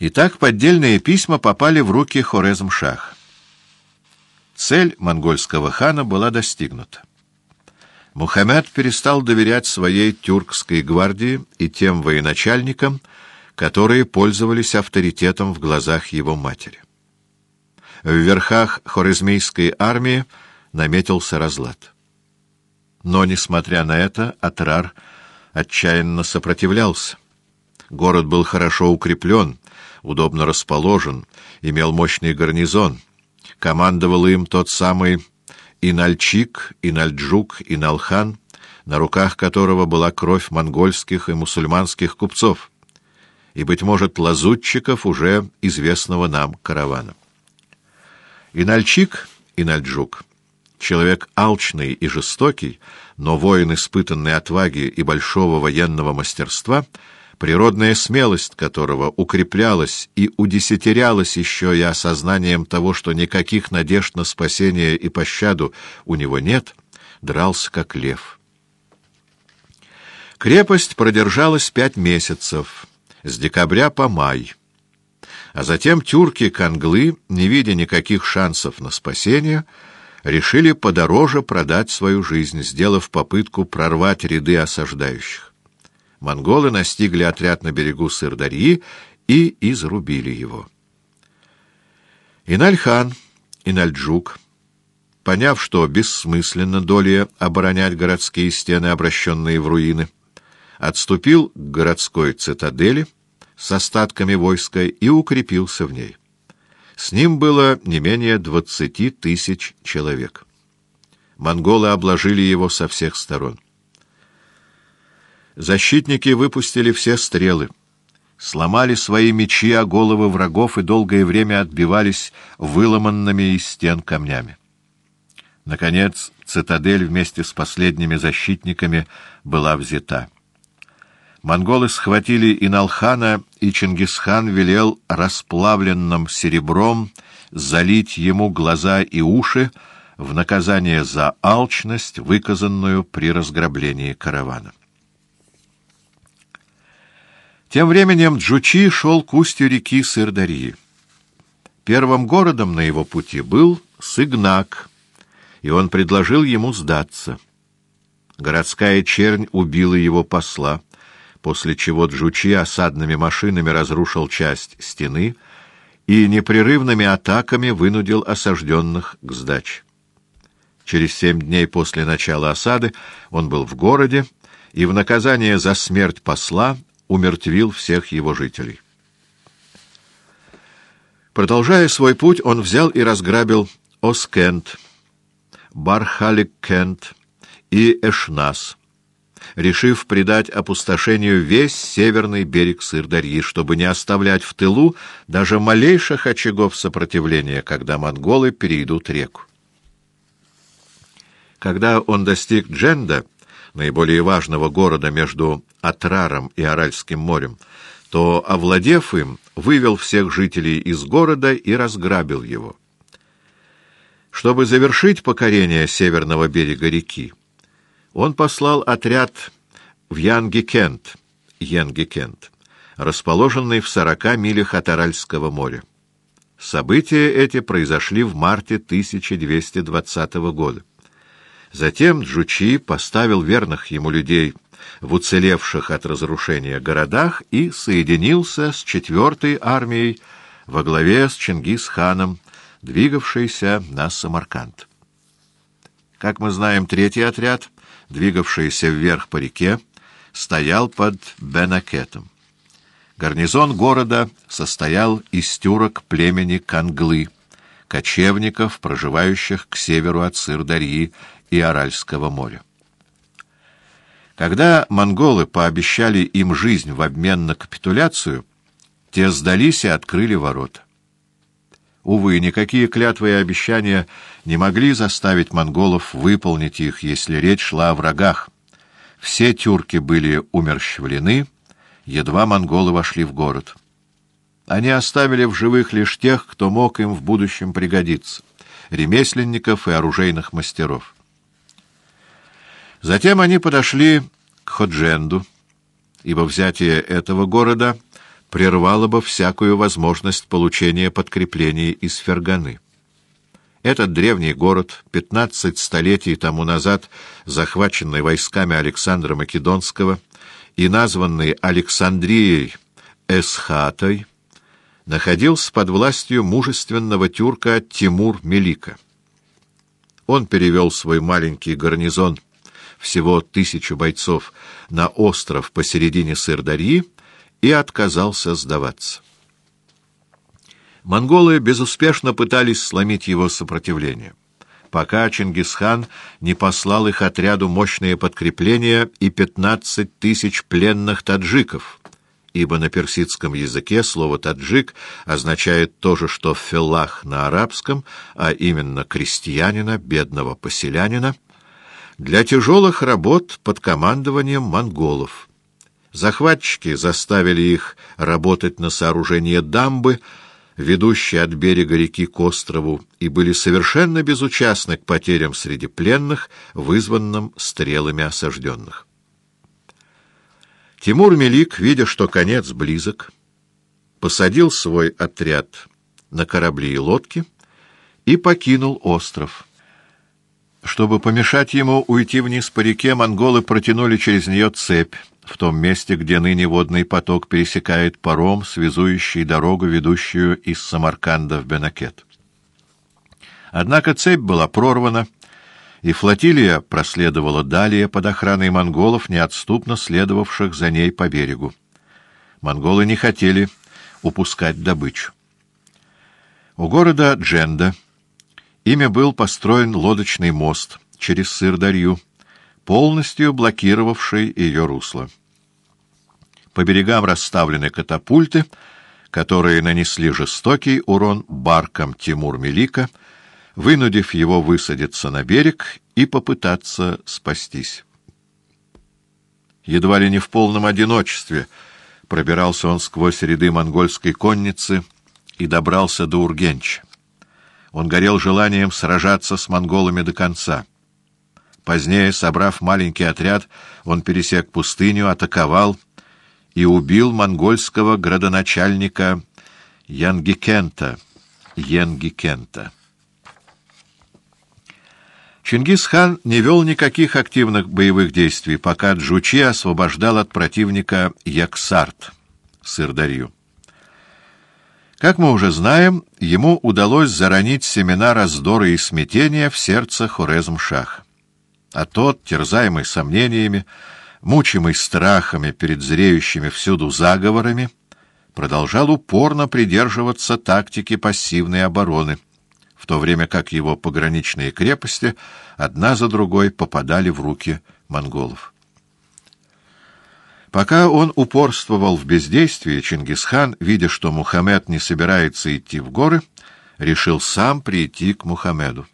Итак, поддельные письма попали в руки Хорезм-Шах. Цель монгольского хана была достигнута. Мухаммед перестал доверять своей тюркской гвардии и тем военачальникам, которые пользовались авторитетом в глазах его матери. В верхах хорезмийской армии наметился разлад. Но, несмотря на это, Атрар отчаянно сопротивлялся. Город был хорошо укреплен, удобно расположен, имел мощный гарнизон. Командовал им тот самый Инальчик, Инальджук, Иналхан, на руках которого была кровь монгольских и мусульманских купцов, и, быть может, лазутчиков уже известного нам каравана. Инальчик, Инальджук, человек алчный и жестокий, но воин, испытанный отваги и большого военного мастерства — природная смелость которого укреплялась и удесятерялась еще и осознанием того, что никаких надежд на спасение и пощаду у него нет, дрался как лев. Крепость продержалась пять месяцев, с декабря по май. А затем тюрки-канглы, не видя никаких шансов на спасение, решили подороже продать свою жизнь, сделав попытку прорвать ряды осаждающих монголы настигли отряд на берегу Сырдарьи и изрубили его. Инальхан, Инальджук, поняв, что бессмысленно долее оборонять городские стены, обращенные в руины, отступил к городской цитадели с остатками войска и укрепился в ней. С ним было не менее двадцати тысяч человек. Монголы обложили его со всех сторон. Защитники выпустили все стрелы, сломали свои мечи о головы врагов и долгое время отбивались выломанными из стен камнями. Наконец, цитадель вместе с последними защитниками была взята. Монголы схватили Иналхана, и Чингисхан велел расплавленным серебром залить ему глаза и уши в наказание за алчность, выказанную при разграблении каравана. Тем временем Джучи шел к устью реки Сырдарьи. Первым городом на его пути был Сыгнак, и он предложил ему сдаться. Городская чернь убила его посла, после чего Джучи осадными машинами разрушил часть стены и непрерывными атаками вынудил осажденных к сдаче. Через семь дней после начала осады он был в городе, и в наказание за смерть посла умертвил всех его жителей. Продолжая свой путь, он взял и разграбил Оскент, Бархалик-Кент и Эшнас, решив придать опустошению весь северный берег Сырдарьи, чтобы не оставлять в тылу даже малейших очагов сопротивления, когда монголы перейдут реку. Когда он достиг Дженда, наиболее важного города между Атраром и Аральским морем, то, овладев им, вывел всех жителей из города и разграбил его. Чтобы завершить покорение северного берега реки, он послал отряд в Янгикент, Янгикент, расположенный в сорока милях от Аральского моря. События эти произошли в марте 1220 года. Затем Джучи поставил верных ему людей в уцелевших от разрушения городах и соединился с четвертой армией во главе с Чингисханом, двигавшейся на Самарканд. Как мы знаем, третий отряд, двигавшийся вверх по реке, стоял под Бенакетом. Гарнизон города состоял из тюрок племени Канглы, кочевников, проживающих к северу от Сырдарьи и Аральского моря. Когда монголы пообещали им жизнь в обмен на капитуляцию, те сдались и открыли ворота. Увы, никакие клятвы и обещания не могли заставить монголов выполнить их, если речь шла о врагах. Все тюрки были умерщвлены, едва монголы вошли в город. Они оставили в живых лишь тех, кто мог им в будущем пригодиться — ремесленников и оружейных мастеров. Затем они подошли к Ходженду, ибо взятие этого города прервало бы всякую возможность получения подкреплений из Ферганы. Этот древний город, 15 столетий тому назад захваченный войсками Александра Македонского и названный Александрией Эсхатой, находился под властью мужественного тюрка Тимур-Мелика. Он перевел свой маленький гарнизон, всего тысячу бойцов, на остров посередине Сырдарьи и отказался сдаваться. Монголы безуспешно пытались сломить его сопротивление, пока Чингисхан не послал их отряду мощные подкрепления и пятнадцать тысяч пленных таджиков, ибо на персидском языке слово «таджик» означает то же, что «феллах» на арабском, а именно крестьянина, бедного поселянина, для тяжелых работ под командованием монголов. Захватчики заставили их работать на сооружение дамбы, ведущей от берега реки к острову, и были совершенно безучастны к потерям среди пленных, вызванным стрелами осажденных. Тимур Мелик, видя, что конец близок, посадил свой отряд на корабли и лодки и покинул остров. Чтобы помешать ему уйти вниз по реке, монголы протянули через нее цепь в том месте, где ныне водный поток пересекает паром, связующий дорогу, ведущую из Самарканда в Бенакет. Однако цепь была прорвана, и флотилия проследовала далее под охраной монголов, неотступно следовавших за ней по берегу. Монголы не хотели упускать добычу. У города Дженда ими был построен лодочный мост через Сырдарью, полностью блокировавший ее русло. По берегам расставлены катапульты, которые нанесли жестокий урон баркам Тимур-Мелика, вынудив его высадиться на берег и попытаться спастись. Едва ли не в полном одиночестве пробирался он сквозь ряды монгольской конницы и добрался до Ургенча. Он горел желанием сражаться с монголами до конца — Позднее, собрав маленький отряд, он пересек пустыню, атаковал и убил монгольского градоначальника Янгикента. Янгикента. Чингисхан не вел никаких активных боевых действий, пока Джучи освобождал от противника Яксарт, Сырдарью. Как мы уже знаем, ему удалось заронить семена раздора и смятения в сердце Хорезм-Шаха а тот, терзаемый сомнениями, мучимый страхами перед зреющими всюду заговорами, продолжал упорно придерживаться тактики пассивной обороны, в то время как его пограничные крепости одна за другой попадали в руки монголов. Пока он упорствовал в бездействии, Чингисхан, видя, что Мухаммед не собирается идти в горы, решил сам прийти к Мухаммеду.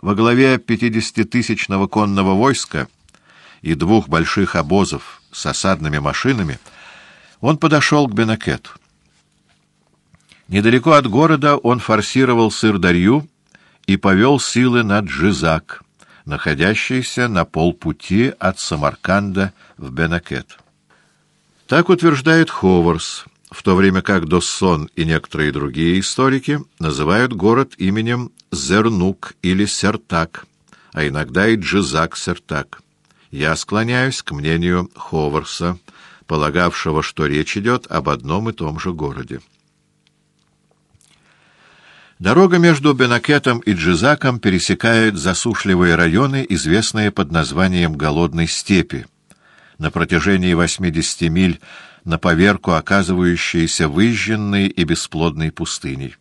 Во главе пятидесятитысячного конного войска и двух больших обозов с осадными машинами он подошел к Бенакету. Недалеко от города он форсировал Сырдарью и повел силы на Джизак, находящийся на полпути от Самарканда в Бенакет. Так утверждает Ховарс, в то время как Доссон и некоторые другие историки называют город именем Зернук или Сертак, а иногда и Джизак-Сертак. Я склоняюсь к мнению Ховарса, полагавшего, что речь идет об одном и том же городе. Дорога между Бенакетом и Джизаком пересекает засушливые районы, известные под названием «Голодной степи», на протяжении 80 миль на поверку оказывающиеся выжженной и бесплодной пустыней.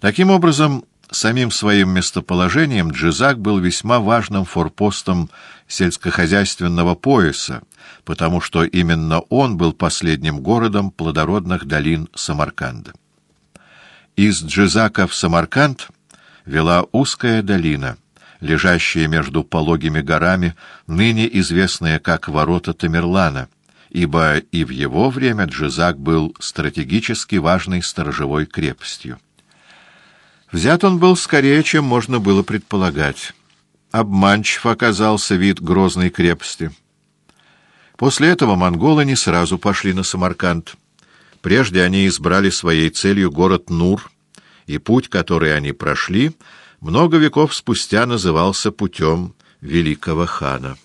Таким образом, самим своим местоположением Джизак был весьма важным форпостом сельскохозяйственного пояса, потому что именно он был последним городом плодородных долин Самарканда. Из Джизака в Самарканд вела узкая долина, лежащая между пологими горами, ныне известная как Ворота Тамерлана, ибо и в его время Джизак был стратегически важной сторожевой крепостью. Взят он был скорее, чем можно было предполагать. Обманчив оказался вид грозной крепости. После этого монголы не сразу пошли на Самарканд. Прежде они избрали своей целью город Нур, и путь, который они прошли, много веков спустя назывался путем великого хана.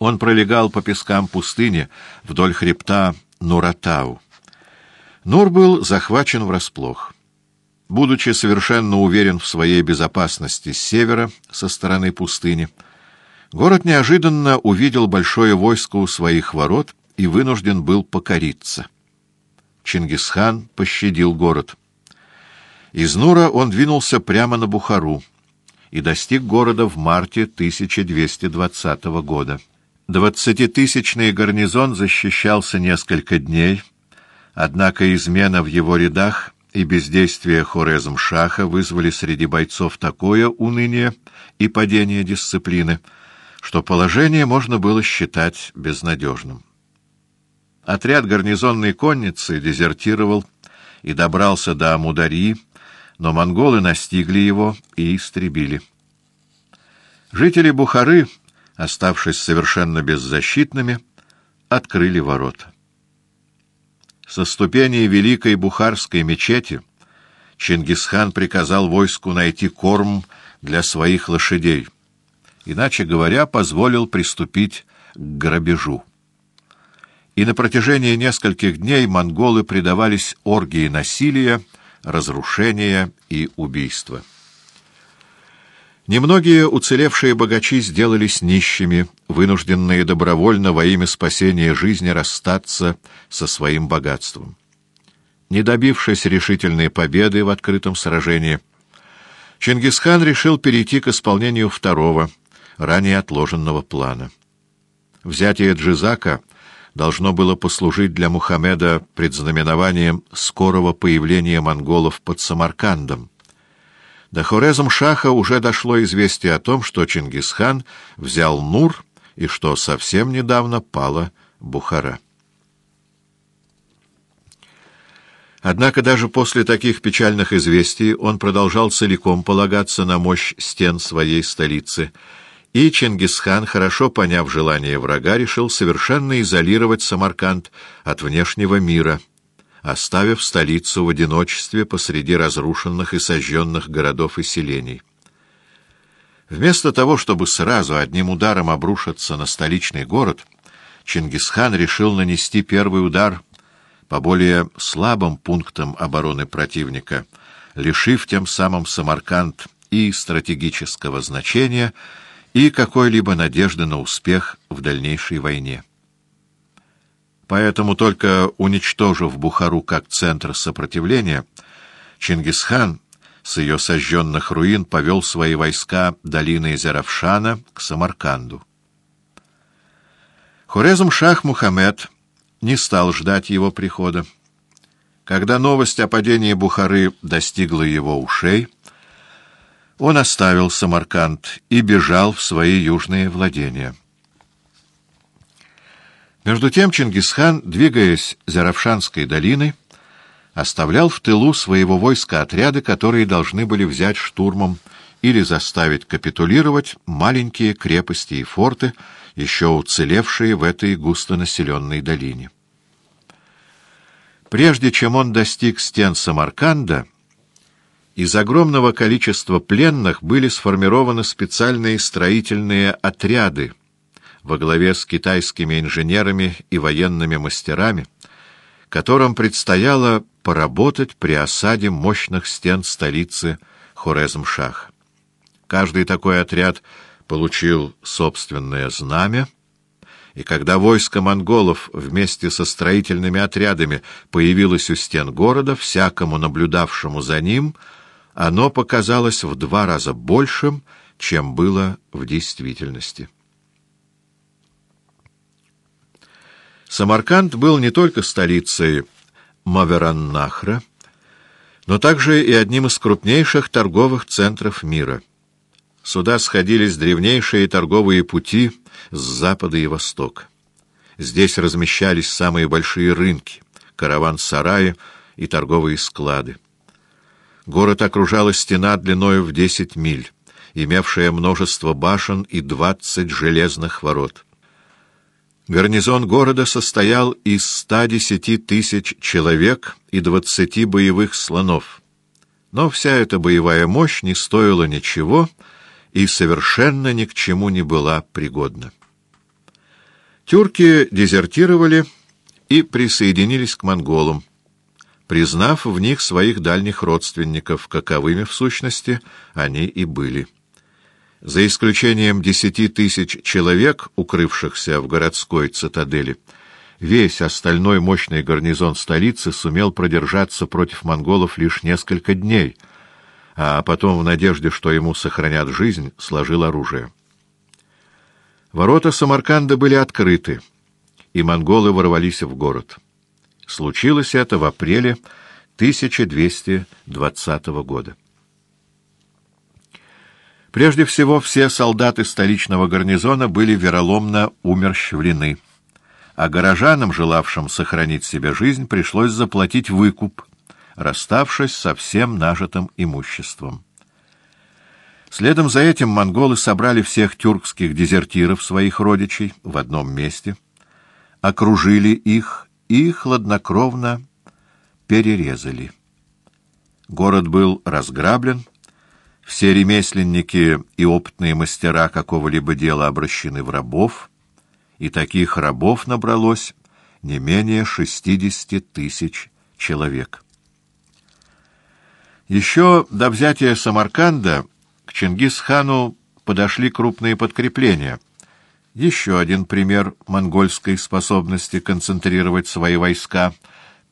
Он пролегал по пескам пустыни вдоль хребта Нуратау. Нур был захвачен врасплох. Будучи совершенно уверен в своей безопасности с севера, со стороны пустыни, город неожиданно увидел большое войско у своих ворот и вынужден был покориться. Чингисхан пощадил город. Из Нура он двинулся прямо на Бухару и достиг города в марте 1220 года. Двадцатитысячный гарнизон защищался несколько дней, однако измена в его рядах и бездействие Хорезм-Шаха вызвали среди бойцов такое уныние и падение дисциплины, что положение можно было считать безнадежным. Отряд гарнизонной конницы дезертировал и добрался до Амударьи, но монголы настигли его и истребили. Жители Бухары, оставшись совершенно беззащитными, открыли ворота. Со ступеней Великой Бухарской мечети Чингисхан приказал войску найти корм для своих лошадей, иначе говоря, позволил приступить к грабежу. И на протяжении нескольких дней монголы предавались оргии насилия, разрушения и убийства. Немногие уцелевшие богачи сделались нищими, вынужденные добровольно во имя спасения жизни расстаться со своим богатством. Не добившись решительной победы в открытом сражении, Чингисхан решил перейти к исполнению второго, ранее отложенного плана. Взятие Джизака должно было послужить для Мухаммеда предзнаменованием скорого появления монголов под Самаркандом, до Хорезм-Шаха уже дошло известие о том, что Чингисхан взял Нур и что совсем недавно пала Бухара. Однако даже после таких печальных известий он продолжал целиком полагаться на мощь стен своей столицы, и Чингисхан, хорошо поняв желание врага, решил совершенно изолировать Самарканд от внешнего мира — оставив столицу в одиночестве посреди разрушенных и сожженных городов и селений. Вместо того, чтобы сразу одним ударом обрушиться на столичный город, Чингисхан решил нанести первый удар по более слабым пунктам обороны противника, лишив тем самым Самарканд и стратегического значения, и какой-либо надежды на успех в дальнейшей войне. Поэтому только уничтожив Бухару как центр сопротивления, Чингисхан с ее сожженных руин повел свои войска долиной Заравшана к Самарканду. Хорезм-Шах Мухаммед не стал ждать его прихода. Когда новость о падении Бухары достигла его ушей, он оставил Самарканд и бежал в свои южные владения. Между тем Чингисхан, двигаясь за Равшанской долиной, оставлял в тылу своего войска отряды, которые должны были взять штурмом или заставить капитулировать маленькие крепости и форты, еще уцелевшие в этой густонаселенной долине. Прежде чем он достиг стен Самарканда, из огромного количества пленных были сформированы специальные строительные отряды, во главе с китайскими инженерами и военными мастерами, которым предстояло поработать при осаде мощных стен столицы Хорезм-Шах. Каждый такой отряд получил собственное знамя, и когда войско монголов вместе со строительными отрядами появилось у стен города, всякому наблюдавшему за ним, оно показалось в два раза большим, чем было в действительности. Самарканд был не только столицей Мавераннахра, но также и одним из крупнейших торговых центров мира. Сюда сходились древнейшие торговые пути с запада и востока. Здесь размещались самые большие рынки, караван-сараи и торговые склады. Город окружала стена длиною в десять миль, имевшая множество башен и двадцать железных ворот. Гарнизон города состоял из 110 тысяч человек и 20 боевых слонов. Но вся эта боевая мощь не стоила ничего и совершенно ни к чему не была пригодна. Тюрки дезертировали и присоединились к монголам, признав в них своих дальних родственников, каковыми, в сущности, они и были. За исключением десяти тысяч человек, укрывшихся в городской цитадели, весь остальной мощный гарнизон столицы сумел продержаться против монголов лишь несколько дней, а потом, в надежде, что ему сохранят жизнь, сложил оружие. Ворота Самарканда были открыты, и монголы ворвались в город. Случилось это в апреле 1220 года. Прежде всего, все солдаты столичного гарнизона были вероломно умерщвлены, а горожанам, желавшим сохранить себе жизнь, пришлось заплатить выкуп, расставшись со всем нажитым имуществом. Следом за этим монголы собрали всех тюркских дезертиров своих родичей в одном месте, окружили их и хладнокровно перерезали. Город был разграблен, все ремесленники и опытные мастера какого-либо дела обращены в рабов, и таких рабов набралось не менее шестидесяти тысяч человек. Еще до взятия Самарканда к Чингисхану подошли крупные подкрепления. Еще один пример монгольской способности концентрировать свои войска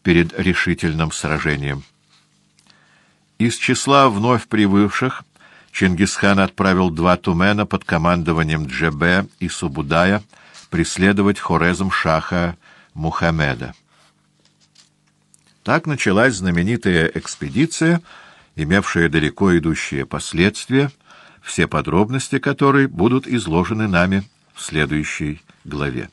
перед решительным сражением. Из числа вновь прибывших Чингисхан отправил два тумена под командованием Джебе и Субудая преследовать хорезм шаха Мухаммеда. Так началась знаменитая экспедиция, имевшая далеко идущие последствия, все подробности которой будут изложены нами в следующей главе.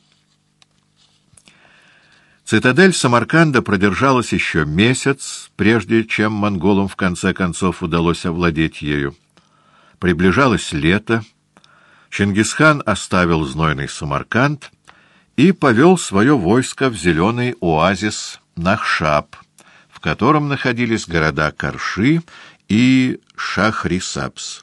Цитадель Самарканда продержалась еще месяц, прежде чем монголам в конце концов удалось овладеть ею. Приближалось лето, Чингисхан оставил знойный Самарканд и повел свое войско в зеленый оазис Нахшаб, в котором находились города Карши и Шахрисабс.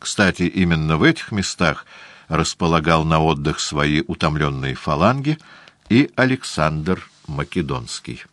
Кстати, именно в этих местах располагал на отдых свои утомленные фаланги — и Александр Македонский.